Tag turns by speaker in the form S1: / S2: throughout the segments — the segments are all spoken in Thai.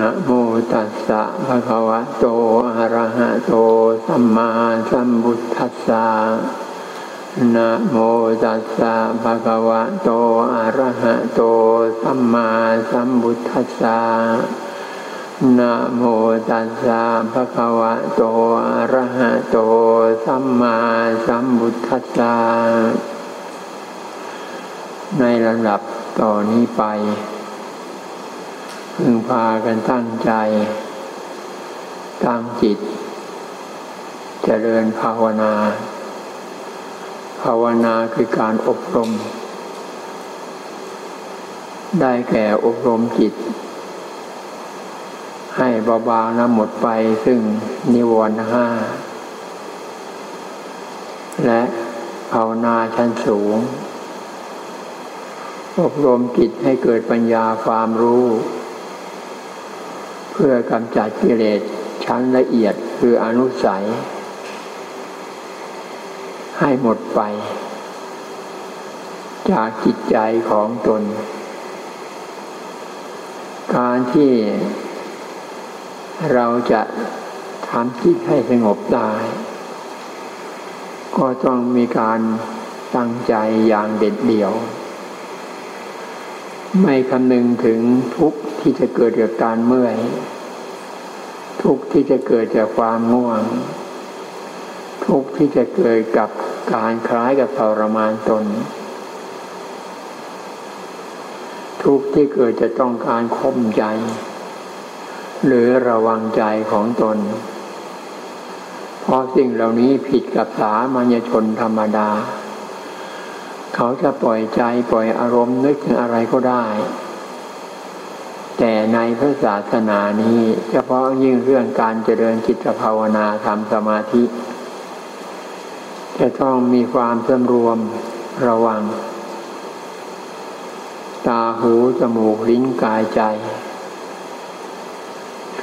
S1: นะโมตัสสะภะคะวะโตอะระหะโตสัมมาสัมพุทธัสสะนะโมตัสสะภะคะวะโตอะระหะโตสัมมาสัมพุทธัสสะนะโมตัสสะภะคะวะโตอะระหะโตสัมมาสัมพุทธัสสะในระดับต่อนนี้ไป พึงพากันตั้งใจตั้งจิต เจริญภาวนา ภาวนาคือการอบรม ได้แก่อบรมจิต ให้เบาๆนะหมดไปซึ่งนิวรณ์ห้า และภาวนาชั้นสูง อบรมจิตให้เกิดปัญญาความรู้ เพื่อกำจัดกิเลสชั้นละเอียดคืออนุสัย ให้หมดไป จากจิตใจของตน การที่เราจะทำจิตให้สงบได้ก็ต้องมีการตั้งใจอย่างเด็ดเดี่ยว ไม่คำนึงถึงทุกข์ที่จะเกิดจากการเมื่อย ทุกข์ที่จะเกิดจากความง่วง ทุกข์ที่จะเกิดกับการคล้ายกับทรมานตน ทุกข์ที่เกิดจะต้องการข่มใจ หรือระวังใจของตน เพราะสิ่งเหล่านี้ผิดกับสามัญชนธรรมดา เขาจะปล่อยใจปล่อยอารมณ์นึกถึงอะไรก็ได้ แต่ในพระศาสนานี้เฉพาะยิ่งเรื่องการเจริญจิตภาวนาทำสมาธิ จะต้องมีความสำรวมระวัง ตาหูจมูกลิ้นกายใจ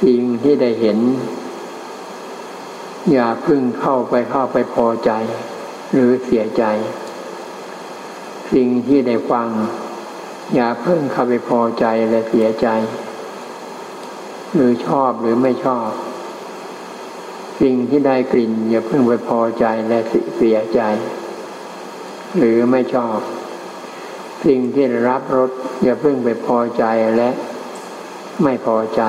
S1: สิ่งที่ได้เห็น อย่าพึ่งเข้าไปเข้าไปพอใจ หรือเสียใจ สิ่งที่ได้ฟัง อย่าเพิ่งเข้าไปพอใจและเสียใจ หรือชอบหรือไม่ชอบ สิ่งที่ได้กลิ่น อย่าเพิ่งไปพอใจและเสียใจ หรือไม่ชอบ สิ่งที่รับรสอย่าเพิ่งไปพอใจและไม่พอใจ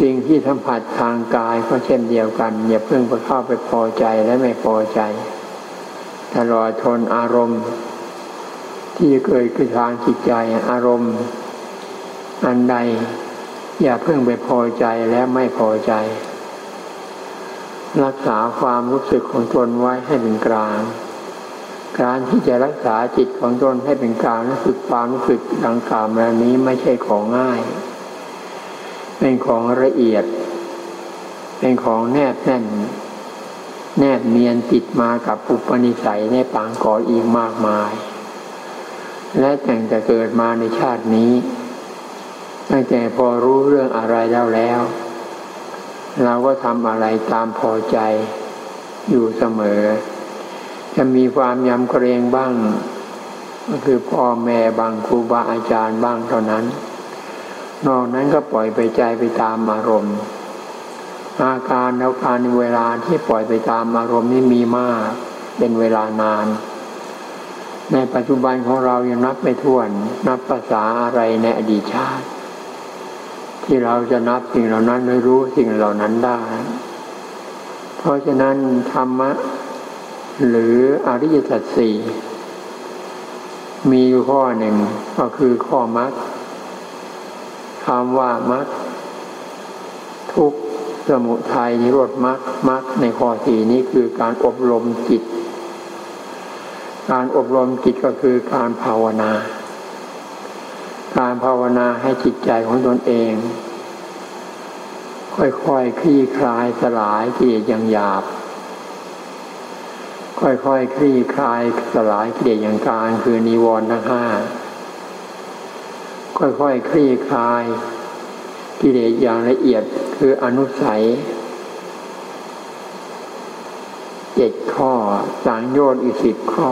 S1: สิ่งที่สัมผัสทางกายก็เช่นเดียวกัน อย่าเพิ่งไปเข้าไปพอใจและไม่พอใจ ตลอดทนอารมณ์ ที่เกิดขึ้นทางจิตใจอารมณ์ อันใด อย่าเพิ่งไปพอใจและไม่พอใจ รักษาความรู้สึกของตนไว้ให้เป็นกลาง การที่จะรักษาจิตของตนให้เป็นกลางรู้สึกความรู้สึกดังกล่าวมานี้ไม่ใช่ของง่าย เป็นของละเอียด เป็นของแนบแน่น แนบเนียนติดมากับอุปนิสัยในปางก่ออีกมากมาย และแต่งแต่เกิดมาในชาตินี้ ตั้งแต่พอรู้เรื่องอะไรแล้วแล้ว เราก็ทำอะไรตามพอใจอยู่เสมอ จะมีความยำเกรงบ้าง ก็คือพ่อแม่บางครูบาอาจารย์บ้างเท่านั้น นอกนั้นก็ปล่อยไปใจไปตามอารมณ์ อาการแล้วการเวลาที่ปล่อยไปตามอารมณ์นี้มีมาก เป็นเวลานาน ในปัจจุบันของเรายังนับไม่ถ้วน นับภาษาอะไรในอดีตชาติ ที่เราจะนับสิ่งเหล่านั้นไม่รู้สิ่งเหล่านั้นได้ เพราะฉะนั้นธรรมะ หรืออริยสัจสี่มีอยู่ข้อหนึ่งก็คือข้อมัดคำว่ามัดทุก สมุทัยนิโรธมัดมัดในข้อสี่นี้คือการอบรมจิต การอบรมจิตก็คือการภาวนา การภาวนาให้จิตใจของตนเอง ค่อยๆคลี่คลายสลายกิเลสอย่างหยาบ ค่อยๆคลี่คลายสลายกิเลสอย่างกลางคือนิวรณ์ทั้งห้าค่อยๆคลี่คลาย กิเลสอย่างละเอียดคืออนุสัยเจ็ดข้อสังโยชน์อีกสิบข้อ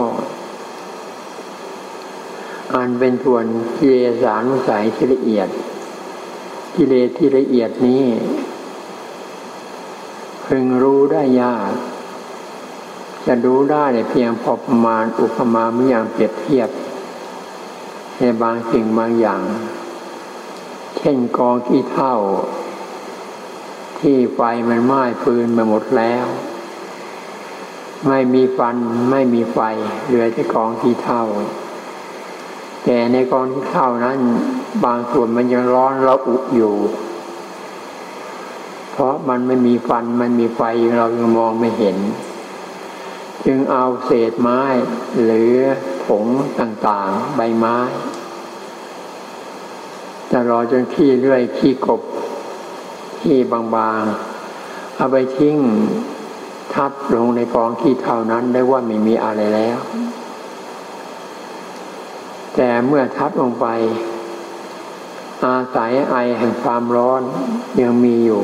S1: อันเป็นส่วนกิเลสานุสัยที่ละเอียด กิเลสที่ละเอียดนี้พึงรู้ได้ยาก จะรู้ได้เพียงพอประมาณอุปมาเมื่อย่างเปรียบเทียบในบางสิ่งบางอย่าง เช่นกองที่เท่า ที่ไฟมันไหม้ฟืนมาหมดแล้ว ไม่มีฟันไม่มีไฟเหลือแต่กองที่เท่า แต่ในกองที่เท่านั้น บางส่วนมันยังร้อนระอุอยู่ เพราะมันไม่มีฟันมันมีไฟเรายังมองไม่เห็น จึงเอาเศษไม้หรือผงต่างๆ ใบไม้ จะรอจนขี้เลื่อยขี้กบขี้บางๆ เอาไปทิ้งทับลงในกองขี้เท่านั้นได้ว่าไม่มีอะไรแล้ว แต่เมื่อทับลงไป อาศัยไอแห่งความร้อนยังมีอยู่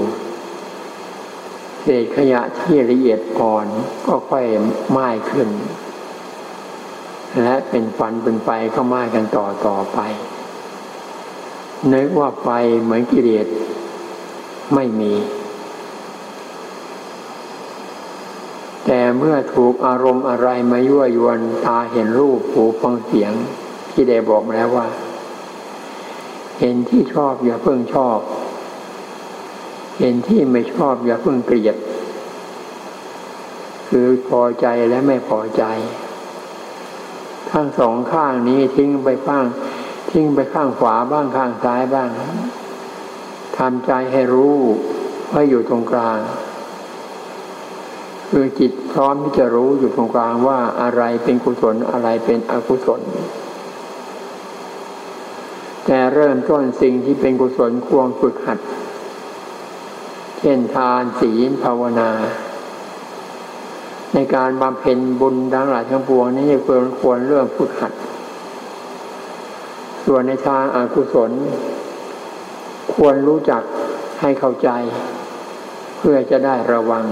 S1: เศษขยะที่ละเอียดอ่อนก็ค่อยไหม้ขึ้น และเป็นฟันเป็นไฟก็ไหม้กันต่อต่อไป นึกว่าไฟเหมือนกิเลสไม่มี แต่เมื่อถูกอารมณ์อะไรมายั่วยวนตาเห็นรูปหูฟังเสียงที่ได้บอกแล้วว่า เห็นที่ชอบอย่าเพิ่งชอบ เห็นที่ไม่ชอบอย่าเพิ่งเกลียด คือพอใจและไม่พอใจ ทั้งสองข้างนี้ทิ้งไปบ้าง ทิ้งไปข้างขวาบ้างข้างซ้ายบ้างทำใจให้รู้ว่าอยู่ตรงกลางคือจิตพร้อมที่จะรู้อยู่ตรงกลางว่าอะไรเป็นกุศลอะไรเป็นอกุศล แต่เริ่มต้นสิ่งที่เป็นกุศลควรฝึกหัด เช่นทานศีลภาวนา ในการบำเพ็ญบุญดังหลายทั้งปวงนี้ควรควรเริ่มฝึกหัด ส่วนในทางอากุศล ควรรู้จักให้เข้าใจ เพื่อจะได้ระวัง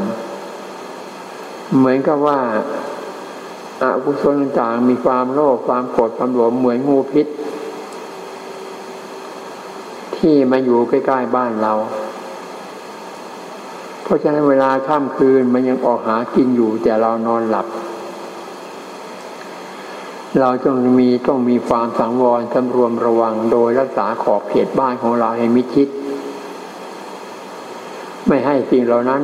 S1: เหมือนกับว่าอากุศลต่างมีความโลภความโกรธความหลงเหมือนงูพิษ ที่มาอยู่ใกล้ๆบ้านเรา เพราะฉะนั้นเวลาค่ำคืนมันยังออกหากินอยู่แต่เรานอนหลับ เราต้องมีต้องมีความสังวรสำรวมระวังโดยรักษาขอบเขตบ้านของเราให้มิชิด ไม่ให้สิ่งเหล่านั้น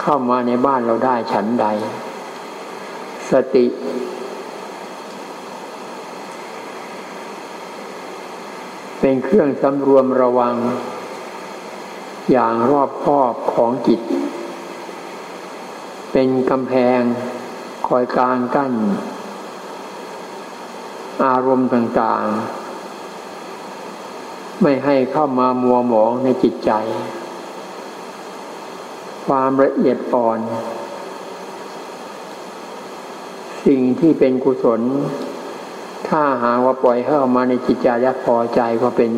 S1: เข้ามาในบ้านเราได้ฉันใด สติ เป็นเครื่องสำรวมระวัง อย่างรอบคอบของจิต เป็นกำแพงคอยกลางกั้น อารมณ์ต่างๆ ไม่ให้เข้ามามัวหมองในจิตใจ ความละเอียดอ่อน สิ่งที่เป็นกุศล ถ้าหาว่าปล่อยเข้ามาในจิตใจและพอใจก็เป็น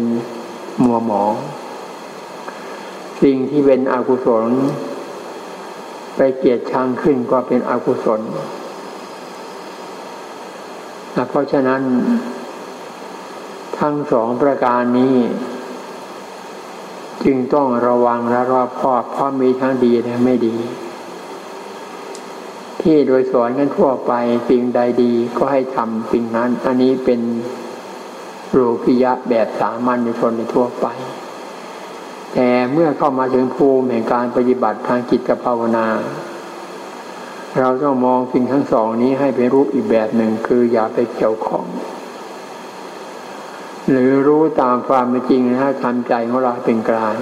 S1: มัวหมอง สิ่งที่เป็นอกุศล ไปเกียดชังขึ้นก็เป็นอกุศล เพราะฉะนั้น ทั้งสองประการนี้ จึงต้องระวังและรอบคอบเพราะมีทั้งดีและไม่ดี ที่โดยสอนกันทั่วไปสิ่งใดดีก็ให้ทำสิ่งนั้น อันนี้เป็นรูปิยะแบบสามัญชนในทั่วไป แต่เมื่อเข้ามาถึงภูมิแห่งการปฏิบัติทางจิตภาวนา เราต้องมองสิ่งทั้งสองนี้ให้เป็นรูปอีกแบบหนึ่งคืออย่าไปเกี่ยวของ หรือรู้ตามความเป็นจริงนะทำใจของเราเป็นกลาง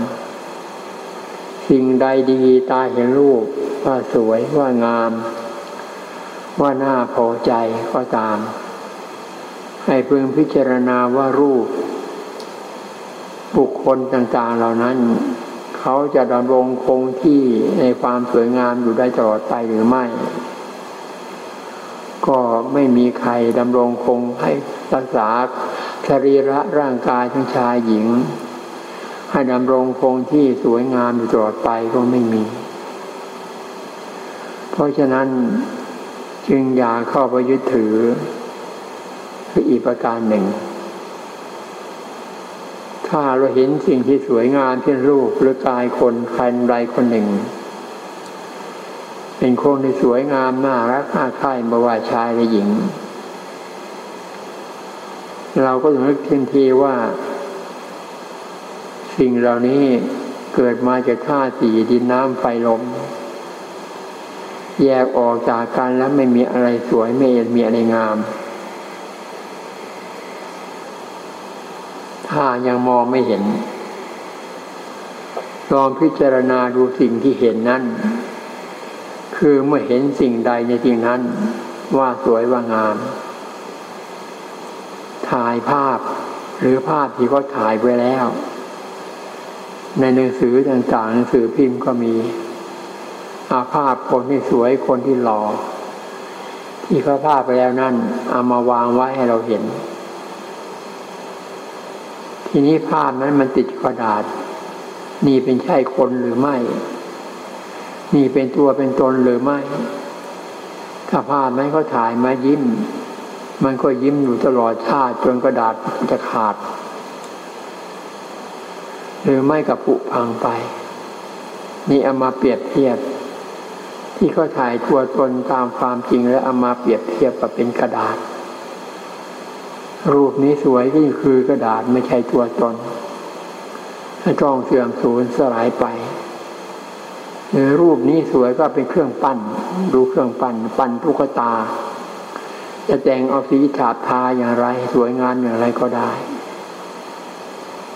S1: สิ่งใดดีตาเห็นรูปว่าสวยว่างาม ว่าน่าพอใจก็ตาม ให้พึงพิจารณาว่ารูป บุคคลต่างๆเหล่านั้น เขาจะดำรงคงที่ในความสวยงามอยู่ได้ตลอดไปหรือไม่ ก็ไม่มีใครดำรงคงให้รักษาสรีระร่างกายทั้งชายหญิง ให้ดำรงคงที่สวยงามอยู่ตลอดไปก็ไม่มี เพราะฉะนั้นจึงอย่าเข้าไปยึดถือคืออีกประการหนึ่ง ถ้าเราเห็นสิ่งที่สวยงามเช่นรูปหรือกายคนใครใดคนหนึ่ง เป็นคนที่สวยงามน่ารักน่าใคร่ไม่ว่าชายหรือหญิง เราก็ต้องนึกทันทีว่า สิ่งเหล่านี้เกิดมาจากธาตุสี่ดินน้ำไฟลม แยกออกจากกันแล้วไม่มีอะไรสวยไม่มีอะไรงาม ถ้ายังมองไม่เห็น ลองพิจารณาดูสิ่งที่เห็นนั้น คือเมื่อเห็นสิ่งใดในสิ่งนั้น ว่าสวยว่างาม ถ่ายภาพหรือภาพที่เขาถ่ายไว้แล้ว ในหนังสือต่างๆหนังสือพิมพ์ก็มีอาภาพคนที่สวยคนที่หล่อที่เขาภาพไปแล้วนั่นเอามาวางไว้ให้เราเห็น ทีนี้ภาพนั้นมันติดกระดาษ นี่เป็นใช่คนหรือไม่ นี่เป็นตัวเป็นตนหรือไม่ ถ้าภาพนั้นก็ถ่ายมายิ้ม มันก็ยิ้มอยู่ตลอดชาติจนกระดาษจะขาด หรือไม่กับผุพังไป นี่เอามาเปรียบเทียบ ที่เขาถ่ายตัวตนตามความจริงแล้วเอามาเปรียบเทียบกับเป็นกระดาษ รูปนี้สวยก็คือกระดาษไม่ใช่ตัวตนให้จ้องเสื่อมสูญสลายไปหรือรูปนี้สวยก็เป็นเครื่องปั้น ดูเครื่องปั้น ปั้นตุ๊กตา จะแต่งเอาสีฉาบทาอย่างไร สวยงามอย่างไรก็ได้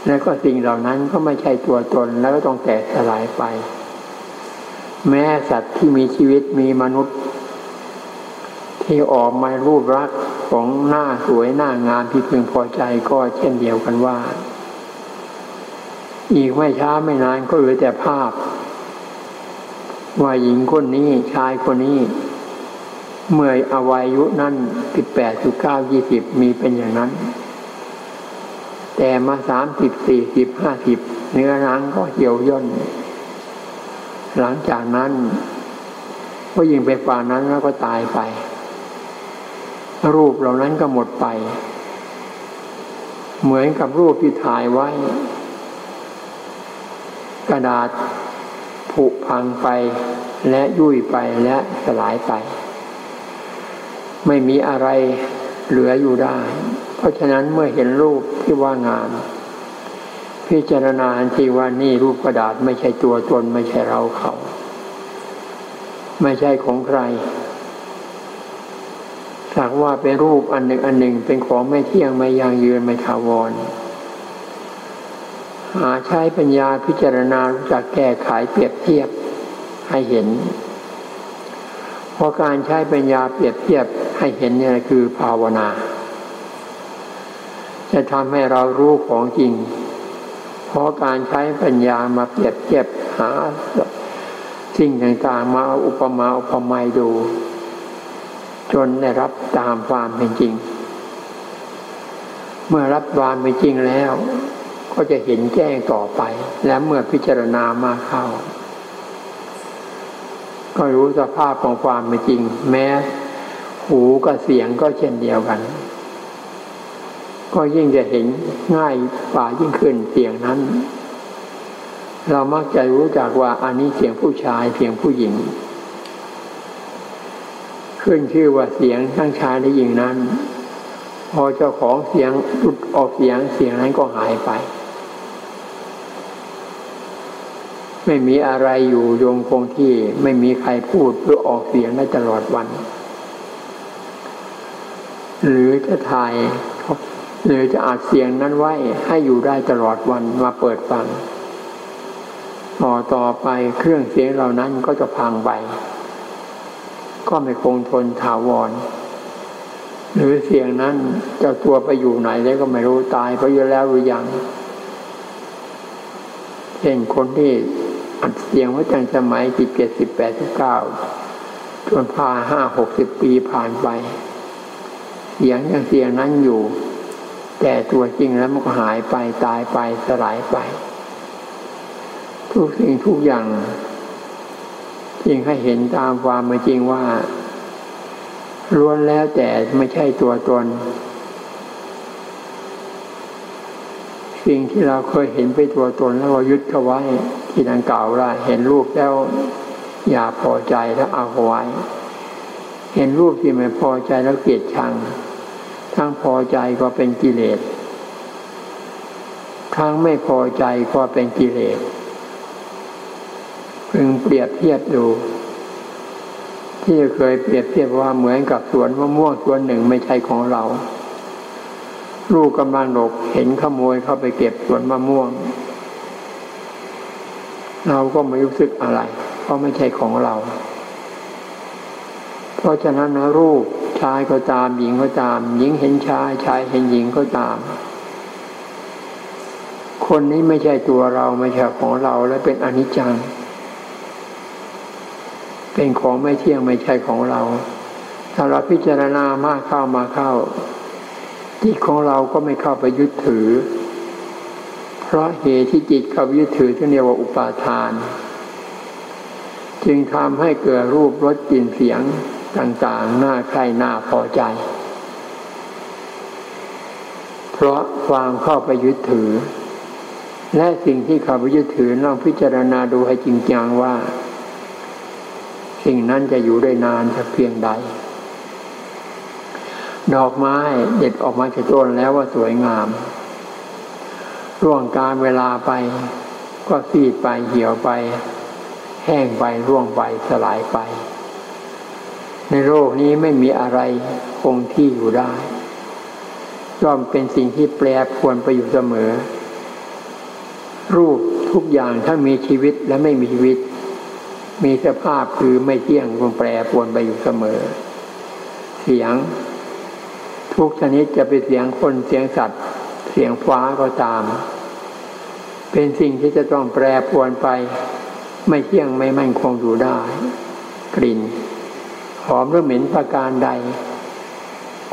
S1: แล้วก็สิ่งเหล่านั้นก็ไม่ใช่ตัวตนแล้วก็ต้องแตกสลายไป แม้สัตว์ที่มีชีวิตมีมนุษย์ ที่ออกมารูปรักษ์ของหน้าสวยหน้างามที่พึงพอใจก็เช่นเดียวกันว่า อีกไม่ช้าไม่นานก็เหลือแต่ภาพ ว่าหญิงคนนี้ชายคนนี้ เมื่ออวัยยุนั้นสิบแปดสิบเก้ายี่สิบมีเป็นอย่างนั้น แต่มาสามสิบสี่สิบห้าสิบเนื้อหนังก็เหี่ยวย่น หลังจากนั้นก็ยิงไปฝ่านั้นแล้วก็ตายไป รูปเหล่านั้นก็หมดไป เหมือนกับรูปที่ถ่ายไว้ กระดาษผุพังไปและยุ่ยไปและสลายไป ไม่มีอะไรเหลืออยู่ได้ เพราะฉะนั้นเมื่อเห็นรูปที่ว่างาม พิจารณาทีว่านี่รูปกระดาษไม่ใช่ตัวตนไม่ใช่เราเขา ไม่ใช่ของใคร สักว่าเป็นรูปอันหนึ่งอันหนึ่งเป็นของไม่เที่ยงไม่ยั่งยืนไม่ถาวร หาใช้ปัญญาพิจารณารู้จักแก้ไขเปรียบเทียบให้เห็น เพราะการใช้ปัญญาเปรียบเทียบให้เห็นนี่คือภาวนา จะทำให้เรารู้ของจริง เพราะการใช้ปัญญามาเปรียบเทียบหาสิ่งต่างๆมาอุปมาอุปไมยดู จนได้รับตามความเป็นจริง เมื่อรับความเป็นจริงแล้ว ก็จะเห็นแจ้งต่อไป และเมื่อพิจารณามาเข้า ก็รู้สภาพของความเป็นจริง แม้ หูกับเสียงก็เช่นเดียวกัน ก็ยิ่งจะเห็นง่ายกว่ายิ่งขึ้นเสียงนั้น เรามักจะรู้จักว่าอันนี้เสียงผู้ชายเสียงผู้หญิง ขึ้นชื่อว่าเสียงทั้งชายและหญิงนั้น พอเจ้าของเสียงหลุดออกเสียงเสียงนั้นก็หายไป ไม่มีอะไรอยู่ยงคงที่ไม่มีใครพูดหรือออกเสียงได้ตลอดวัน หรือจะถ่ายหรือจะอัดเสียงนั้นไว้ให้อยู่ได้ตลอดวันมาเปิดฟังต่อต่อไปเครื่องเสียงเหล่านั้นก็จะพังไป ก็ไม่คงทนถาวร หรือเสียงนั้นเจ้าตัวไปอยู่ไหนแล้วก็ไม่รู้ตายไปเยอะแล้วหรือยังเช่นคนที่อัดเสียงไว้ตั้งสมัยสิบเจ็ดสิบแปดสิบเก้าจนพาห้าหกสิบปีผ่านไป เสียงยังเสียงนั้นอยู่ แต่ตัวจริงแล้วมันก็หายไปตายไปสลายไป ทุกสิ่งทุกอย่าง จึงให้เห็นตามความเป็นจริงว่าล้วนแล้วแต่ไม่ใช่ตัวตน สิ่งที่เราเคยเห็นไปตัวตนแล้วเรายึดเขาไว้ ที่ดังกล่าวว่าเห็นรูปแล้วอย่าพอใจแล้วเอาไว้ เห็นรูปที่ไม่พอใจแล้วเกลียดชัง ทั้งพอใจก็เป็นกิเลสทั้งไม่พอใจก็เป็นกิเลส เปรียบเทียบดู ที่เคยเปรียบเทียบว่าเหมือนกับสวนมะม่วงสวนหนึ่งไม่ใช่ของเรา ลูกกำลังหลบเห็นขโมยเข้าไปเก็บสวนมะม่วง เราก็ไม่รู้สึกอะไร เพราะไม่ใช่ของเรา เพราะฉะนั้นนะรูปชายก็ตามหญิงก็ตาม หญิงเห็นชายชายเห็นหญิงก็ตามคนนี้ไม่ใช่ตัวเราไม่ใช่ของเราและเป็นอนิจจัง เป็นของไม่เที่ยงไม่ใช่ของเรา ถ้าเราพิจารณามากเข้ามาเข้าจิตของเราก็ไม่เข้าไปยึดถือ เพราะเหตุที่จิตเข้ายึดถือที่เรียกว่าอุปาทาน จึงทำให้เกิดรูปรสกลิ่นเสียงต่างๆหน้าใครหน้าพอใจ เพราะความเข้าไปยึดถือ และสิ่งที่เข้าไปยึดถือลองพิจารณาดูให้จริงจังว่า สิ่งนั้นจะอยู่ได้นานสักเพียงใด ดอกไม้เด็ดออกมาจากต้นแล้วว่าสวยงาม ร่วงการเวลาไป ก็ซีดไปเหี่ยวไป แห้งไปร่วงไปสลายไป ในโลกนี้ไม่มีอะไรคงที่อยู่ได้ย่อมเป็นสิ่งที่แปรปวนไปอยู่เสมอ รูปทุกอย่างถ้ามีชีวิตและไม่มีชีวิต มีสภาพคือไม่เที่ยงคงแปรปรวนไปอยู่เสมอ เสียง ทุกชนิดจะเป็นเสียงคนเสียงสัตว์ เสียงฟ้าก็ตาม เป็นสิ่งที่จะต้องแปรปรวนไป ไม่เที่ยงไม่มั่นคงอยู่ได้ กลิ่น หอมหรือเหม็นประการใด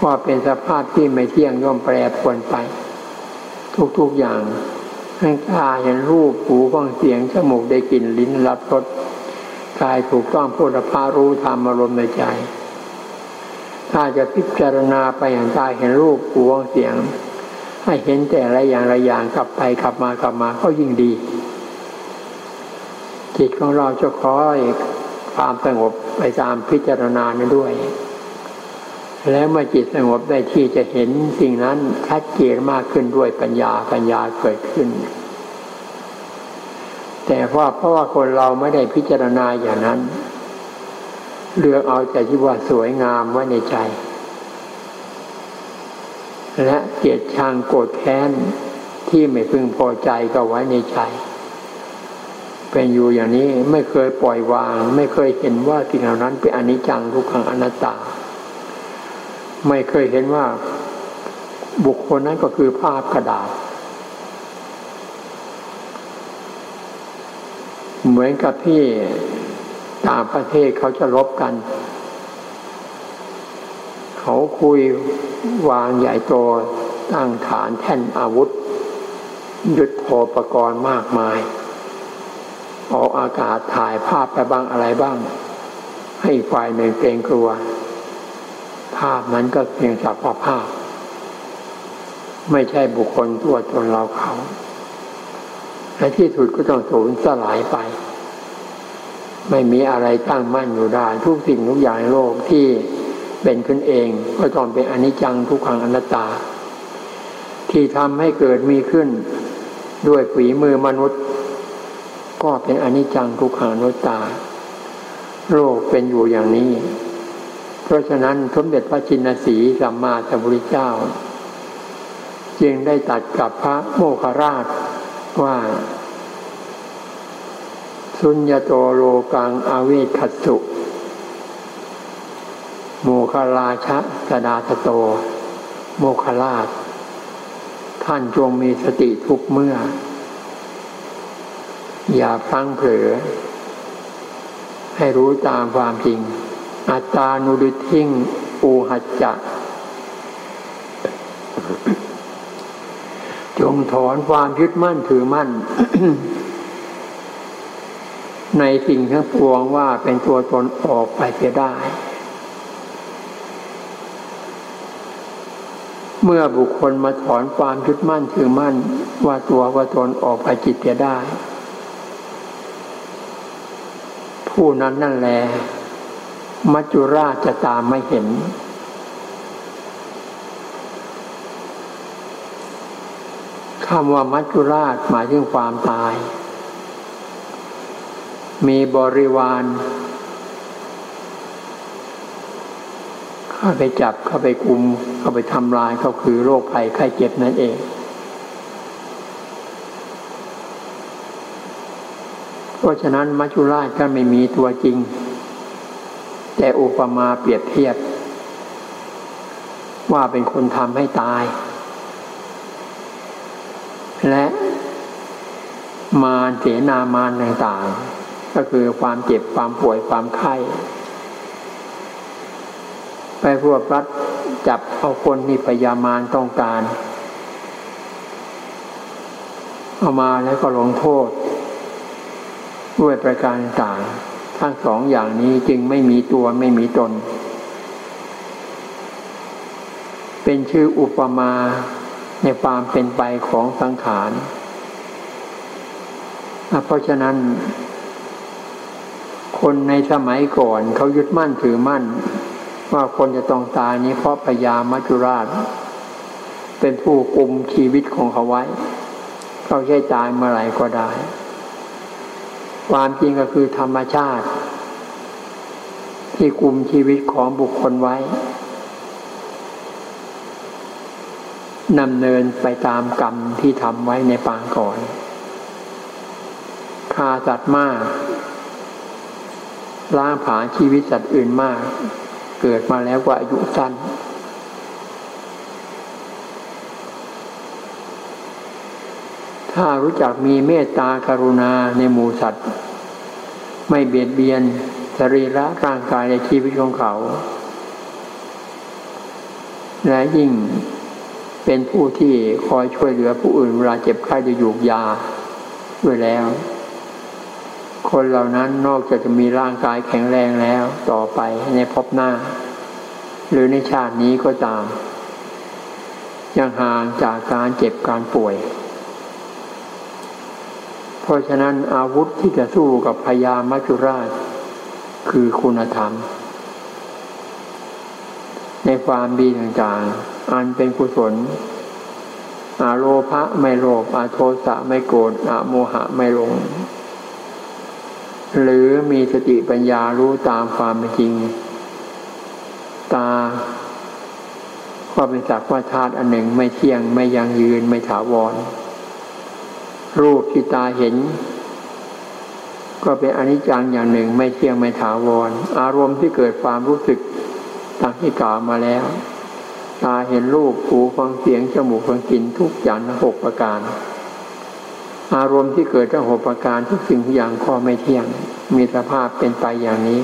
S1: ก็เป็นสภาพที่ไม่เที่ยงย่อมแปรปรวนไป ทุกๆอย่างให้งตาเห็นรูปหูฟังเสียงจมูกได้กลิ่นลิ้นรับรส กายถูกต้องพูดพารู้ธรรมอารมณ์ในใจ ถ้าจะพิจารณาไปเห็นตาเห็นรูปหูฟังเสียง ให้เห็นแต่ละอย่างละอย่างกลับไปกลับมากลับมาก็ยิ่งดี จิตของเราจะคอยความสงบไปตามพิจารณานั้นด้วย แล้วเมื่อจิตสงบได้ที่จะเห็นสิ่งนั้นชัดเจนมากขึ้นด้วยปัญญาปัญญาเกิดขึ้น แต่เพราะเพราะว่าคนเราไม่ได้พิจารณาอย่างนั้น เลือกเอาแต่ที่ว่าสวยงามไว้ในใจ และเกลียดชังโกรธแค้นที่ไม่พึงพอใจก็ไว้ในใจ เป็นอยู่อย่างนี้ไม่เคยปล่อยวาง ไม่เคยเห็นว่าสิ่งเหล่านั้นเป็นอนิจจังทุกขังอนัตตา ไม่เคยเห็นว่าบุคคลนั้นก็คือภาพกระดาษ เหมือนกับที่ต่างประเทศเขาจะลบกัน เขาคุยวางใหญ่โตตั้งฐานแท่นอาวุธ ยุดโธปกรณ์มากมาย ออกอากาศถ่ายภาพไปบ้างอะไรบ้าง ให้ฝ่ายหนึ่งเกรงกลัว ภาพนั้นก็เพียงแต่พอภาพ ไม่ใช่บุคคลตัวตนเราเขาในที่สุดก็ต้องสูญสลายไป ไม่มีอะไรตั้งมั่นอยู่ได้ทุกสิ่งทุกอย่างในโลกที่เป็นขึ้นเอง ก็ต้องเป็นอนิจจังทุกขังอนัตตา ที่ทำให้เกิดมีขึ้นด้วยฝีมือมนุษย์ ก็เป็นอนิจจังทุกขังอนุตตา โลกเป็นอยู่อย่างนี้ เพราะฉะนั้นสมเด็จพระจินสีสัมมาสัมพุทธเจ้า จึงได้ตัดกับพระโมคคราชว่า สุญญโตโลกังอาเวคัตสุโมคลาชะสดาสโต โมคลาช ท่านจงมีสติทุกเมื่อ อย่าฟังเผลอ ให้รู้ตามความจริง อัตานุริทิงอูหัจจะ จงถอนความยึดมั่นถือมั่น ในสิ่งทั้งปวงว่าเป็นตัวตนออกไปเสียได้ เมื่อบุคคลมาถอนความยึดมั่นถือมั่นว่าตัวว่าตนออกไปจิตจะได้ ผู้นั้นนั่นแหละมัจจุราชจะตามไม่เห็นคำว่ามัจจุราชหมายถึงความตาย มีบริวาร เข้าไปจับเข้าไปกุม เข้าไปทำลายก็คือโรคภัยไข้เจ็บนั่นเอง เพราะฉะนั้นมัจจุราชก็ไม่มีตัวจริง แต่อุปมาเปรียบเทียบ ว่าเป็นคนทำให้ตาย และมารเสนามารต่างๆ ก็คือความเจ็บความป่วยความไข้ไปรวบรัดจับเอาคนที่พยามารต้องการ เอามาแล้วก็ลงโทษ ด้วยประการต่างทั้งสองอย่างนี้จึงไม่มีตัวไม่มีตน เป็นชื่ออุปมาในความเป็นไปของสังขาร เพราะฉะนั้น คนในสมัยก่อนเขายึดมั่นถือมั่น ว่าคนจะต้องตายนี้เพราะพญามัจจุราช เป็นผู้กุมชีวิตของเขาไว้ เขาใช้ตายเมื่อไหร่ก็ได้ ความจริงก็คือธรรมชาติ ที่กุมชีวิตของบุคคลไว้นำเนินไปตามกรรมที่ทำไว้ในปางก่อนฆ่าสัตว์มาก ล้างผลาญชีวิตสัตว์อื่นมาก เกิดมาแล้วก็อายุสั้น ถ้ารู้จักมีเมตตากรุณาในหมู่สัตว์ ไม่เบียดเบียนสรีระร่างกายในชีวิตของเขา และยิ่งเป็นผู้ที่คอยช่วยเหลือผู้อื่นเวลาเจ็บไข้จะยูกยาด้วยแล้ว คนเหล่านั้นนอกจากจะมีร่างกายแข็งแรงแล้วต่อไปในภพหน้า หรือในชาตินี้ก็ตาม ยังห่างจากการเจ็บการป่วย เพราะฉะนั้นอาวุธที่จะสู้กับพญามัจจุราช คือคุณธรรม ในความดีต่างๆ อันเป็นกุศลอาโลภะไม่โลภอาโทสะไม่โกรธอาโมหะไม่หลง หรือมีสติปัญญารู้ตามความเป็นจริง ตาก็เป็นสักว่าธาตุอันหนึ่งไม่เที่ยงไม่ยังยืนไม่ถาวร รูปที่ตาเห็น ก็เป็นอนิจจังอย่างหนึ่งไม่เที่ยงไม่ถาวร อารมณ์ที่เกิดความรู้สึกตามที่กล่าวมาแล้ว ตาเห็นรูปหูฟังเสียงจมูกฟังกลิ่นทุกอย่างหกประการ อารมณ์ที่เกิดจากหกประการทุกสิ่งทุกอย่างก็ไม่เที่ยง มีสภาพเป็นไปอย่างนี้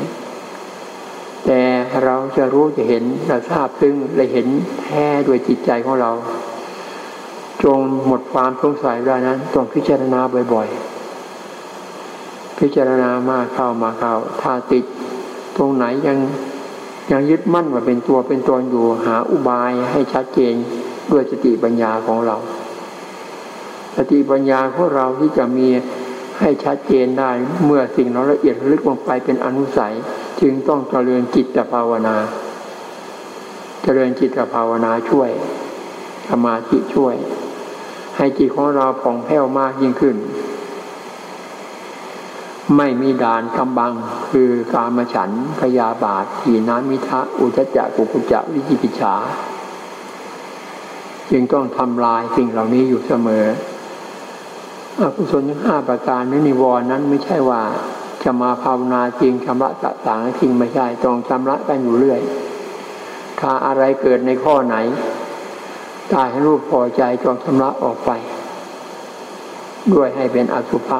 S1: แต่เราจะรู้จะเห็นเราทราบซึ่งเราเห็นแท้ด้วยจิตใจของเรา จงหมดความสงสัยด้วยนั้นต้องพิจารณาบ่อยๆ พิจารณามากเข้ามาเข้าถ้าติดตรงไหนยังยังยึดมั่นว่าเป็นตัวเป็นตนอยู่หาอุบายให้ชัดเจนด้วยสติปัญญาของเรา สติปัญญาของเราที่จะมีให้ชัดเจนได้เมื่อสิ่งนั้นละเอียดลึกลงไปเป็นอนุสัย จึงต้องเจริญจิตภาวนา เจริญจิตภาวนาช่วยสมาธิช่วย ให้จิตของเราผ่องแผ้วมากยิ่งขึ้น ไม่มีด่านกำบังคือกามฉันพยาบาททีน้นมิทะอุจจะกุกุจะวิจิกิจฉาจึงต้องทำลายสิ่งเหล่านี้อยู่เสมอ อกุศลทั้งห้าประการในนิวรณ์นั้นไม่ใช่ว่าจะมาภาวนาจริงชำระสะสางจริงไม่ใช่ต้องชำระกันอยู่เรื่อย ถ้าอะไรเกิดในข้อไหนตายให้รูปพอใจจองชำระออกไป ด้วยให้เป็นอสุภะ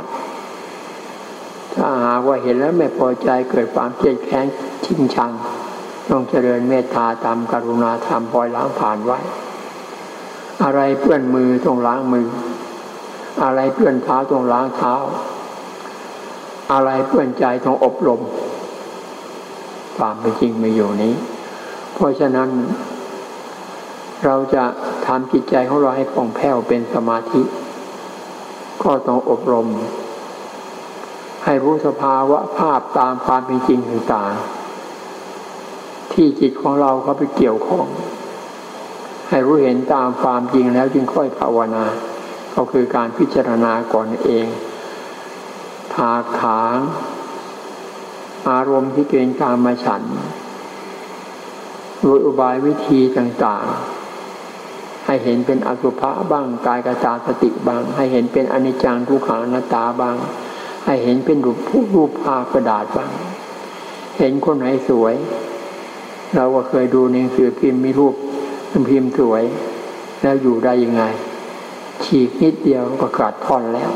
S1: ถ้าหากว่าเห็นแล้วไม่พอใจเกิดความเจ็บแค้นชิงชังต้องเจริญเมตตาตามกรุณาธรรมปล่อยล้างผ่านไว้ อะไรเปื้อนมือต้องล้างมือ อะไรเปื้อนเท้าต้องล้างเท้า อะไรเปื้อนใจต้องอบรม ความเป็นจริงไม่อยู่นี้ เพราะฉะนั้น เราจะทำจิตใจของเราให้คล่องแคล่วเป็นสมาธิ ก็ต้องอบรม ให้รู้สภาวะภาพตามความเป็นจริงต่างๆที่จิตของเราเขาไปเกี่ยวข้อง ให้รู้เห็นตามความจริงแล้วจึงค่อยภาวนา ก็คือการพิจารณาก่อนเองถากถางอารมณ์ที่เกินการมาฉันโดยอุบายวิธีต่างๆ ให้เห็นเป็นอสุภะบ้างกายกตาสติบ้าง ให้เห็นเป็นอนิจจังทุกขังนัตาบ้าง ให้เห็นเป็นรูปผู้รูปภาพกระดาษบ้าง เห็นคนไหนสวย เราก็เคยดูในสือพิมพ์มีรูปพิมพ์สวย แล้วอยู่ได้ยังไง ฉีกนิดเดียวก็ขาดท่อนแล้ว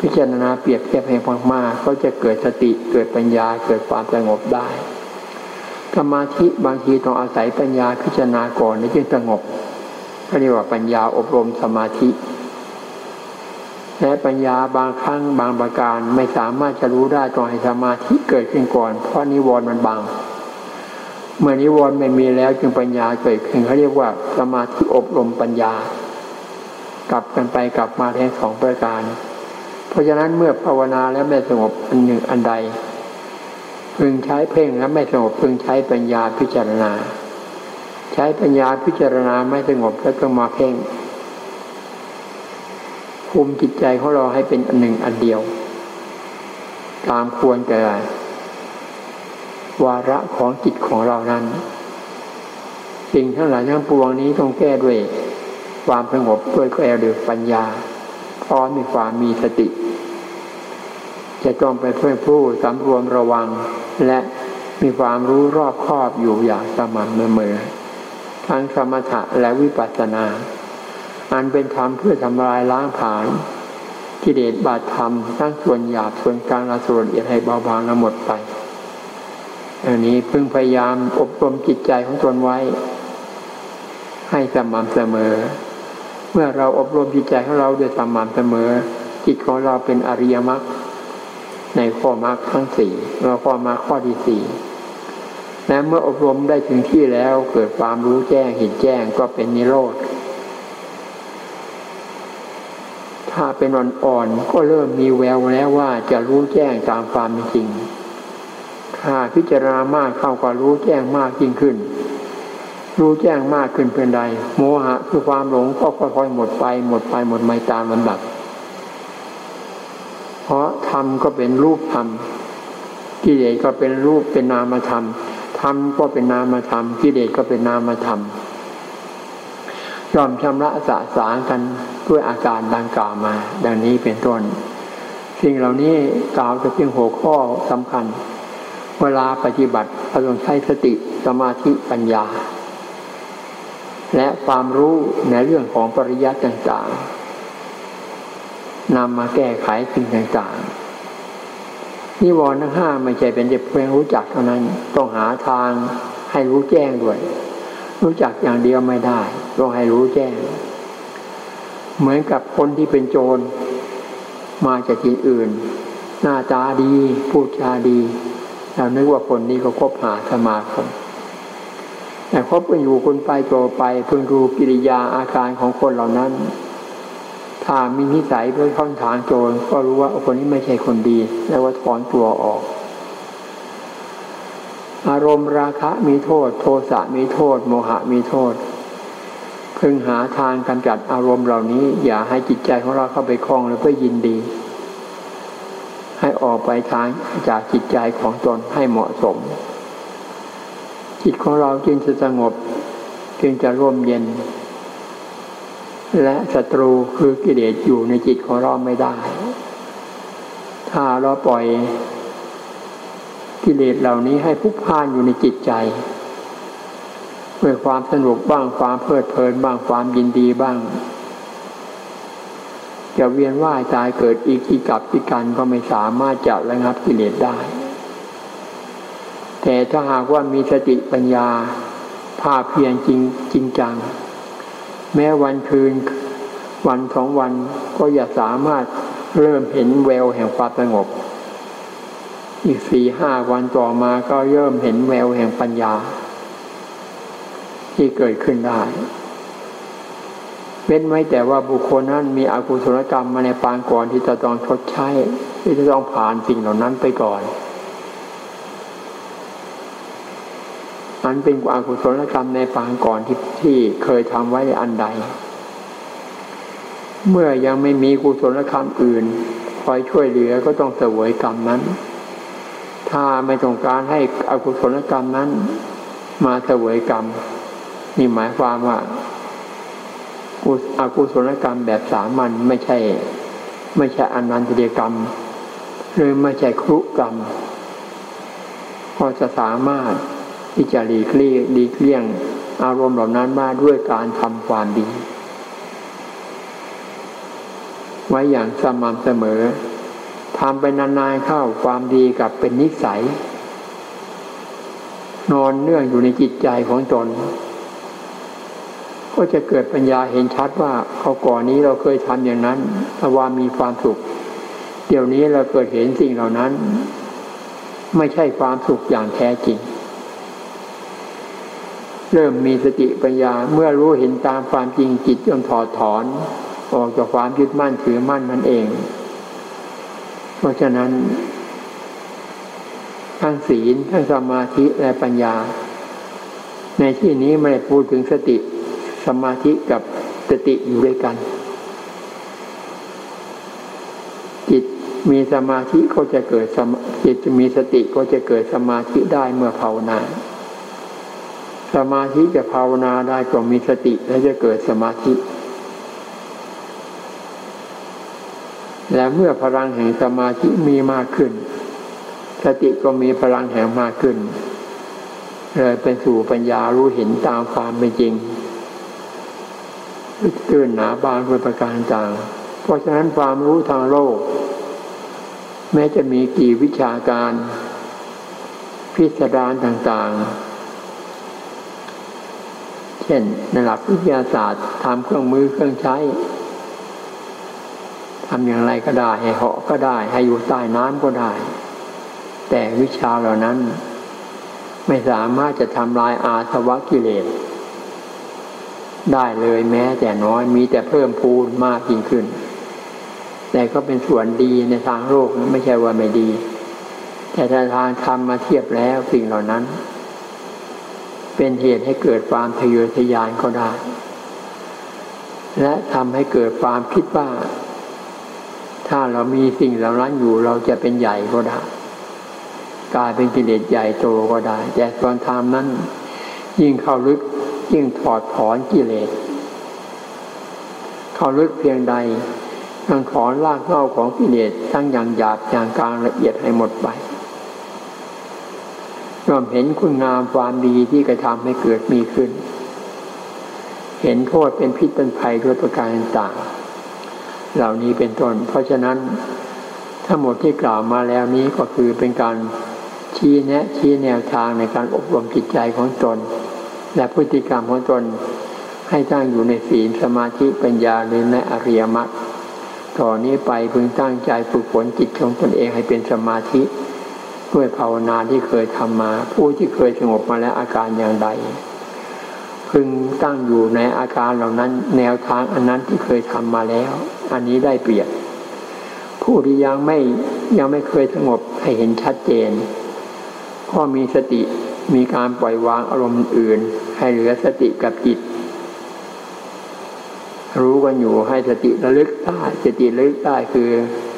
S1: พิจารณาเปรียบเทียบให้มากๆก็จะเกิดสติเกิดปัญญาเกิดความสงบได้สมาธิบางทีต้องอาศัยปัญญาพิจารณาก่อนจึงสงบเขาเรียกว่าปัญญาอบรมสมาธิ และปัญญาบางครั้งบางประการไม่สามารถจะรู้ได้ต้องให้สมาธิเกิดขึ้นก่อน เพราะนิวรณ์มันบาง เมื่อนิวรณ์ไม่มีแล้วจึงปัญญาเกิดขึ้นเขาเรียกว่าสมาธิอบรมปัญญา กลับกันไปกลับมาทั้งสองประการ เพราะฉะนั้นเมื่อภาวนาแล้วไม่สงบอันหนึ่งอันใด พึงใช้เพ่งแล้วไม่สงบพึงใช้ปัญญาพิจารณา ใช้ปัญญาพิจารณาไม่สงบแล้วก็มาเพ่งคุมจิตใจของเราให้เป็นอันหนึ่งอันเดียว ตามควรแก่วาระของจิตของเรานั้น สิ่งทั้งหลายทั้งปวงนี้ต้องแก้ด้วย ความสงบด้วยแก้ด้วยปัญญาพร้อมมีความมีสติ จะต้องไปเพื่อผู้สำรวมระวัง และมีความรู้รอบครอบอยู่อย่างสม่ำเสมอทั้งสมถะและวิปัสสนา อันเป็นธรรมเพื่อทำลายล้างผ่านกิเลสบาดธรรมทั้งส่วนหยาบส่วนกลางและส่วนละเอียดให้เบาบางและหมดไป อันนี้พึงพยายามอบรมจิตใจของตนไว้ ให้สม่ำเสมอ เมื่อเราอบรมจิตใจของเราโดยสม่ำเสมอ จิตของเราเป็นอริยมรรคในข้อมรรคทั้งสี่เราข้อมรรคข้อที่สี่และเมื่ออบรมได้ถึงที่แล้วเกิดความรู้แจ้งเห็นแจ้งก็เป็นนิโรธถ้าเป็นวันอ่อนก็เริ่มมีแววแล้วว่าจะรู้แจ้งตามความจริงถ้าพิจารณามากเข้าก็รู้แจ้งมากยิ่งขึ้น รู้แจ้งมากขึ้นเป็นใด โมหะคือความหลงก็ค่อยๆหมดไป หมดไปหมดไม่ตามลำดับ เพราะธรรมก็เป็นรูปธรรมกิเลสก็เป็นรูปเป็นนามธรรมธรรมก็เป็นนามธรรมกิเลสก็เป็นนามธรรมยอมชำระสะสางกันด้วยอาการดังกล่าวมา ดังนี้เป็นต้น สิ่งเหล่านี้กล่าวจะเพียงหัวข้อสำคัญ เวลาปฏิบัติเราต้องใช้สติสมาธิปัญญา ความรู้ในเรื่องของปริยัติต่างๆนำมาแก้ไขสิ่งต่างๆนิวรณ์ทั้งห้าไม่ใช่เป็นเด็กเพียงรู้จักเท่านั้น ต้องหาทางให้รู้แจ้งด้วย รู้จักอย่างเดียวไม่ได้ต้องให้รู้แจ้ง เหมือนกับคนที่เป็นโจร มาจากที่อื่น หน้าตาดี พูดจาดีเรานึกว่าคนนี้ก็คบหาสมาคม คบกันอยู่คนไปโจไปเพิ่งดูกิริยาอาการของคนเหล่านั้น ถ้ามีนิสัยด้วยค่อนทางโจรก็รู้ว่าคนนี้ไม่ใช่คนดี แล้วว่าถอนตัวออก อารมณ์ราคะมีโทษ โทสะมีโทษ โมหะมีโทษพึงหาทางกำจัดอารมณ์เหล่านี้ อย่าให้จิตใจของเราเข้าไปคล้องหรือเพื่อยินดี ให้ออกไปทางจากจิตใจของตนให้เหมาะสม จิตของเราจึงจะสงบ จึงจะร่มเย็น และศัตรูคือกิเลสอยู่ในจิตของเราไม่ได้ ถ้าเราปล่อยกิเลสเหล่านี้ให้พุกพ่านอยู่ในจิตใจด้วยความสนุกบ้างความเพลิดเพลินบ้างความยินดีบ้าง จะเวียนว่ายตายเกิดอีกที่กับอีกกันก็ไม่สามารถจะระงับกิเลสได้ แต่ถ้าหากว่ามีสติปัญญาภาพเพียรจริงจริงจัง แม้วันคืนวันสองวันก็อย่าสามารถเริ่มเห็นแววแห่งความสงบ อีกสี่ห้าวันต่อมาก็เริ่มเห็นแววแห่งปัญญา ที่เกิดขึ้นได้เว้นไว้แต่ว่าบุคคลนั้นมีอกุศลกรรมมาในปางก่อนที่จะต้องชดใช้ที่จะต้องผ่านสิ่งเหล่านั้นไปก่อน มันเป็นอกุศลกรรมในปางก่อนที่ที่เคยทำไว้อันใด เมื่อยังไม่มีกุศลกรรมอื่นคอยช่วยเหลือก็ต้องเสวยกรรมนั้น ถ้าไม่ต้องการให้อกุศลกรรมนั้น มาเสวยกรรมนี่หมายความว่าอกุศลกรรมแบบสามัญไม่ใช่ ไม่ใช่อนันตเดียกรรม หรือไม่ใช่ครุกรรมก็จะสามารถ ที่จะหลีกเลี่ยงหลีกเลี่ยง อารมณ์เหล่านั้นมาด้วยการทำความดี ไว้อย่างสม่ำเสมอทำไปนานๆเข้าความดีกับเป็นนิสัย นอนเนื่องอยู่ในจิตใจของตน ก็จะเกิดปัญญาเห็นชัดว่าเขาก่อนนี้เราเคยทำอย่างนั้นแต่ว่ามีความสุข เดี๋ยวนี้เราเกิดเห็นสิ่งเหล่านั้น ไม่ใช่ความสุขอย่างแท้จริง เริ่มมีสติปัญญาเมื่อรู้เห็นตามความจริงจิตย่อมถอดถอน ออกจากความยึดมั่นถือมั่นนั่นเอง เพราะฉะนั้น ทั้งศีลทั้งสมาธิและปัญญา ในที่นี้ไม่ได้พูดถึงสติสมาธิกับสติอยู่ด้วยกัน จิตมีสมาธิก็จะเกิดสมจิตจะมีสติก็จะเกิดสมาธิได้เมื่อภาวนา สมาธิจะภาวนาได้ก็มีสติแล้วจะเกิดสมาธิ และเมื่อพลังแห่งสมาธิมีมากขึ้น สติก็มีพลังแห่งมากขึ้นเลยเป็นสู่ปัญญารู้เห็นตามความเป็นจริงตื้นหนาบางเป็นประการต่าง เพราะฉะนั้นความรู้ทางโลก แม้จะมีกี่วิชาการ พิสดารต่างๆ เช่น ในหลักวิทยาศาสตร์ทำเครื่องมือเครื่องใช้ทำอย่างไรก็ได้ ให้เหาะก็ได้ ให้อยู่ใต้น้ำก็ได้ แต่วิชาเหล่านั้น ไม่สามารถจะทำลายอาสวะกิเลส ได้เลยแม้แต่น้อยมีแต่เพิ่มพูนมากยิ่งขึ้น แต่ก็เป็นส่วนดีในทางโลกไม่ใช่ว่าไม่ดี แต่ถ้าทางธรรมมาเทียบแล้วสิ่งเหล่านั้น เป็นเหตุให้เกิดความทะเยอทะยานก็ได้ และทำให้เกิดความคิดว่า ถ้าเรามีสิ่งเหล่านั้นอยู่เราจะเป็นใหญ่ก็ได้กลายเป็นกิเลสใหญ่โตก็ได้แต่ตอนทำนั้น ยิ่งเข้าลึกยิ่งถอดถอนกิเลสเขาลึกเพียงใดยังถอนรากเหง้าของกิเลสทั้งอย่างหยาบอย่างกลางละเอียดให้หมดไป ย่อมเห็นคุณงามความดีที่กระทำให้เกิดมีขึ้น เห็นโทษเป็นพิษเป็นภัยด้วยประการต่างเหล่านี้เป็นต้น เพราะฉะนั้นทั้งหมดที่กล่าวมาแล้วนี้ก็คือเป็นการชี้แนะชี้แนวทางในการอบรมจิตใจของตน และพฤติกรรมของตน ให้ตั้งอยู่ในศีลสมาธิปัญญาหรือในอริยมรรคต่อนนี้ไปพึงตั้งใจฝึกฝนจิตของตนเองให้เป็นสมาธิ ด้วยภาวนาที่เคยทำมา ผู้ที่เคยสงบมาแล้วอาการอย่างใดพึงตั้งอยู่ในอาการเหล่านั้น แนวทางอันนั้นที่เคยทำมาแล้ว อันนี้ได้เปรียบผู้ที่ยังไม่ยังไม่เคยสงบให้เห็นชัดเจนก็มีสติมีการปล่อยวางอารมณ์อื่น ให้เหลือสติกับจิต รู้กันอยู่ให้สติระลึกได้สติระลึกได้คือ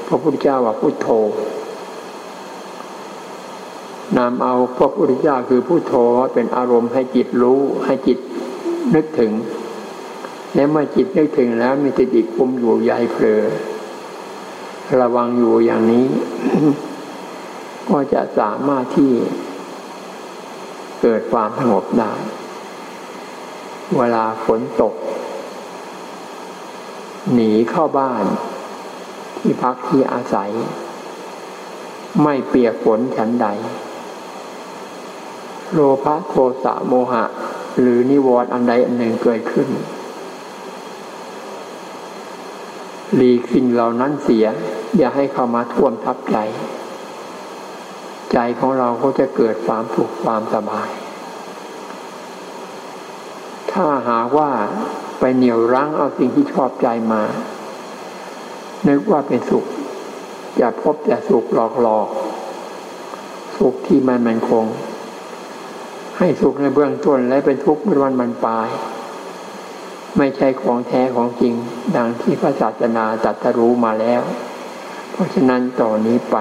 S1: พระพุทธเจ้าว่าพุทโธ นำเอาพระพุทธเจ้าคือพุทโธเป็นอารมณ์ให้จิตรู้ให้จิตนึกถึง และเมื่อจิตนึกถึงแล้วมีสติคุมอยู่ใหญ่เผลอระวังอยู่อย่างนี้ ก็จะสามารถที่เกิดความสงบได้ เวลาฝนตก หนีเข้าบ้าน ที่พักที่อาศัย ไม่เปียกฝนฉันใด โลภะโทสะโมหะ หรือนิวรณ์อันใดอันหนึ่งเกิดขึ้นหลีกสิ่งเหล่านั้นเสีย อย่าให้เข้ามาท่วมทับใจ ใจของเราก็จะเกิดความสุขความสบาย ถ้าหากว่าไปเหนี่ยวรั้งเอาสิ่งที่ชอบใจมา นึกว่าเป็นสุขจะพบแต่สุขหลอกหลอก สุขที่มันมันคง ให้สุขในเบื้องต้นและเป็นทุกข์เมื่อวันมันปลาย ไม่ใช่ของแท้ของจริง ดังที่พระศาสนาตรัสรู้มาแล้ว เพราะฉะนั้นต่อนนี้ไป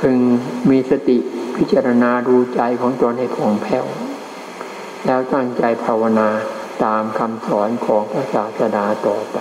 S1: พึงมีสติพิจารณาดูใจของตนให้ผ่องแผ้ว แล้วตั้งใจภาวนาตามคำสอนของพระศาสดาต่อไป